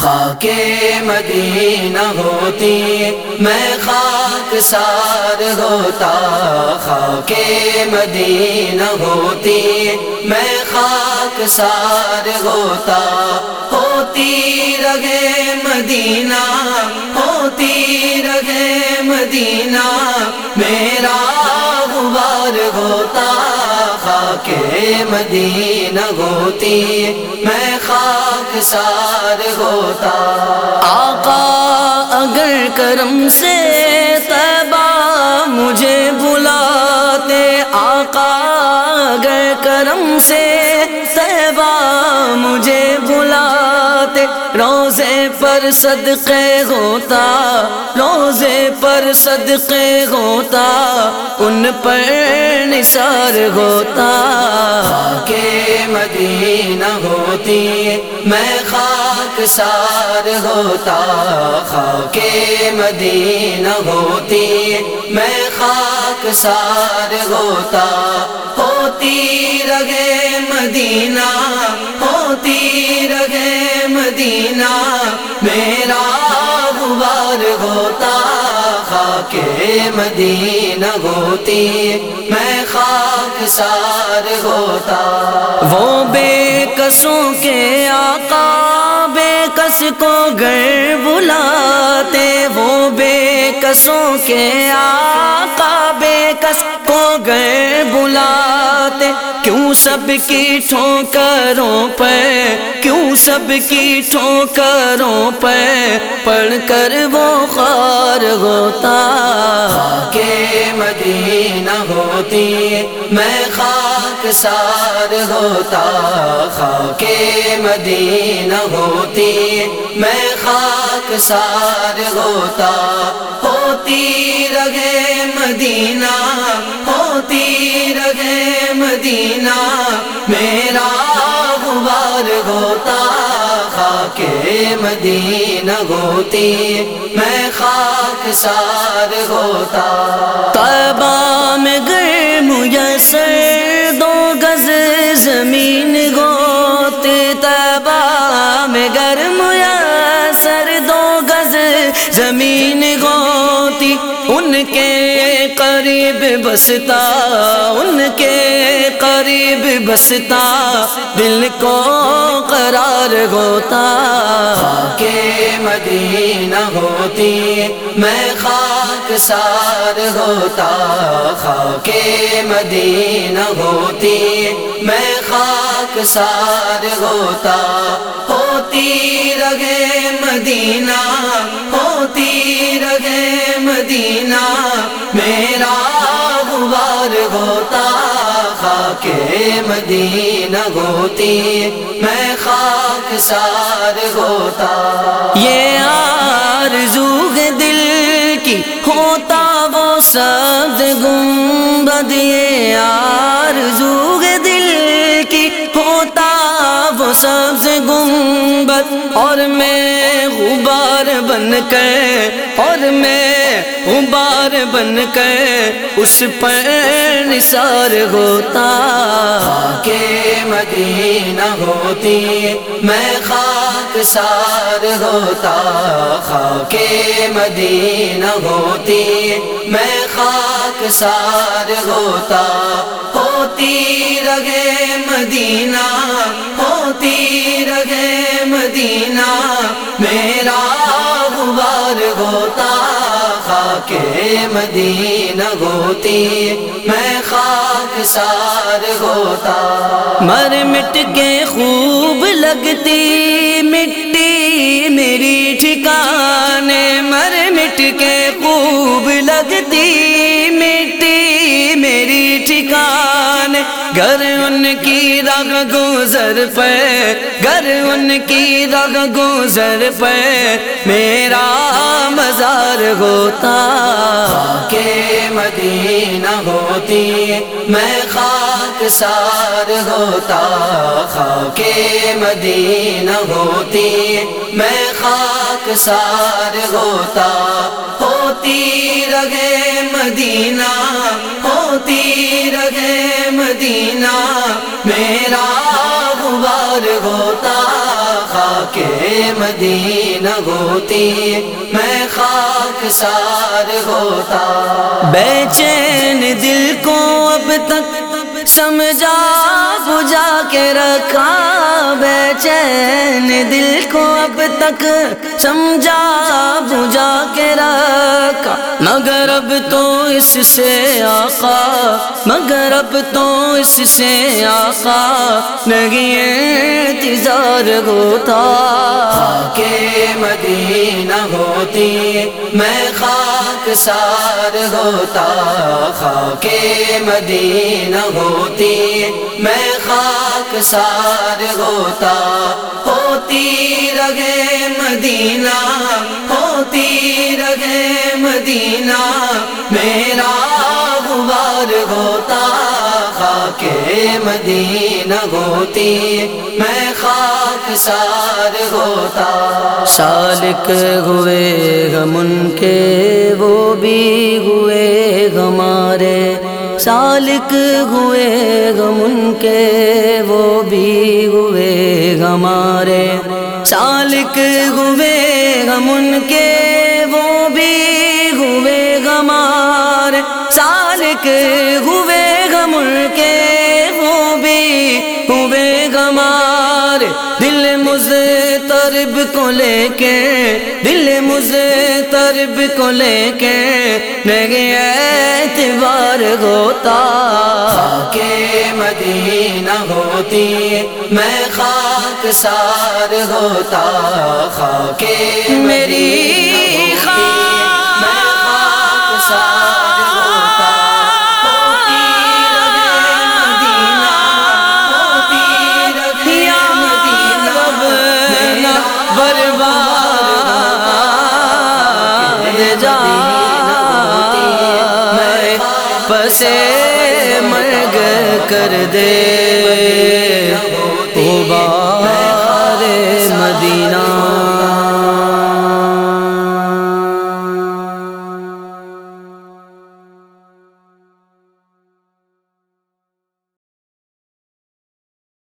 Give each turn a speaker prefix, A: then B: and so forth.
A: خاک مدینہ ہوتی، میں خاک سار ہوتا۔ خاک مدینہ ہوتی، میں خاک سار ہوتا۔ ہوتی رگے مدینہ، ہوتی رگے مدینہ۔ میرا غبار ہوتا۔ خاک مدینہ ہوتی، میں خاک سار ہوتا۔
B: آقا، اگر کرم سے تبا مجھے بلاتے، آقا، اگر کرم سے تبا مجھے بلاتے۔ روزے پر صدقے ہوتا، روزے پر صدقے ہوتا، ان پر نثار ہوتا۔
A: خاک مدینہ ہوتی، میں خاک سار ہوتا۔ خاک مدینہ ہوتی، میں خاک سار ہوتا۔ ہوتی رگے مدینہ، ہوتی رگے مدینہ میرا غبار ہوتا، خاک مدینہ ہوتی، میں خاک سار ہوتا۔
B: وہ بے کسوں کے آقا، بے کس کو گھر بلاتے۔ وہ بے کسوں کے آقا، بے کس بلاتے کیوں سب کی ٹھوکروں پہ، کیوں سب کی ٹھوکروں پہ؟ پڑھ کر وہ خار ہوتا
A: خاک مدینہ ہوتی، میں خاک سار ہوتا خاک مدینہ ہوتی، میں خاک سار ہوتا، ہوتی رگے مدینہ مدینہ میرا غبار ہوتا، خاک مدینہ ہوتی، میں خاک سار ہوتا۔
B: طیبہ میں گئے میسر، دو گز زمین گوتے۔ طیبہ میں گرم میسر، دو گز زمین گوتی ان کے قریب بستا، ان کے قریب بستا، دل کو قرار ہوتا۔
A: خاک مدینہ ہوتی، میں خاک سار ہوتا۔ خاک مدینہ ہوتی، میں خاک سار ہوتا۔ ہوتی رگے مدینہ، ہوتی رگے مدینہ۔ میرا غبار ہوتا، خاک مدینہ ہوتی، میں خاک سار ہوتا۔
B: یہ آرزو دل کی، ہوتا وہ سبز گنبد یہ آرزو دل کی، ہوتا وہ سبز گنبد اور میں غبار بن کر اور میں غبار بن کر اس پر نثار ہوتا۔
A: خاک مدینہ ہوتی، میں خاک سار ہوتا۔ خاک مدینہ ہوتی، میں خاک سار ہوتا۔ ہوتی رگے مدینہ مدینہ میرا غبار ہوتا، خاک مدینہ ہوتی، میں خاک سار ہوتا۔
B: مر مٹ کے خوب لگتی مٹی ان کی رگ گزر پہ گھر ان کی رگ گزر پہ میرا مزار ہوتا۔
A: خاک مدینہ ہوتی، میں خاک سار ہوتا۔ خاک مدینہ ہوتی، میں خاک سار ہوتا۔ ہوتی رگے مدینہ، ہوتی رگے مدینہ میرا غبار ہوتا، خاک مدینہ ہوتی، میں خاک سار ہوتا۔
B: بے چین دل کو اب تک سمجھا بجا کے رکھا۔ چین دل کو اب تک سمجھا بجا کے رکھا۔ مگر اب تو اس سے آقا، مگر اب تو اس سے آقا، نہیں انتظار ہوتا۔
A: کے مدینہ ہوتی، میں خاک سار ہوتا۔ خاک مدینہ ہوتی، میں خاک سار ہوتا۔ ہوتی رگے مدینہ، ہوتی رگے مدینہ۔ میرا غبار ہوتا، خاک مدینہ ہوتی۔ میں خاک سار ہوتا۔
B: سالک ہوئے غم ان کے، وہ بھی ہوئے ہمارے۔ سالک ہوئے غم ان کے، وہ بھی ہوئے ہمارے۔ سالک ہوئے غم ان کے، وہ بھی ہوئے ہمارے۔ سالک ہوئے غم ان کے، وہ بھی ہوئے ہمارے۔ مجھے ترب کو لے کے، دل مجھے ترب کو لے کے نہیں اعتبار ہوتا۔
A: کے مدینہ ہوتی، میں خاک سار ہوتا۔ خاک
B: میری برباد جا میں پسے مرگ کر دے۔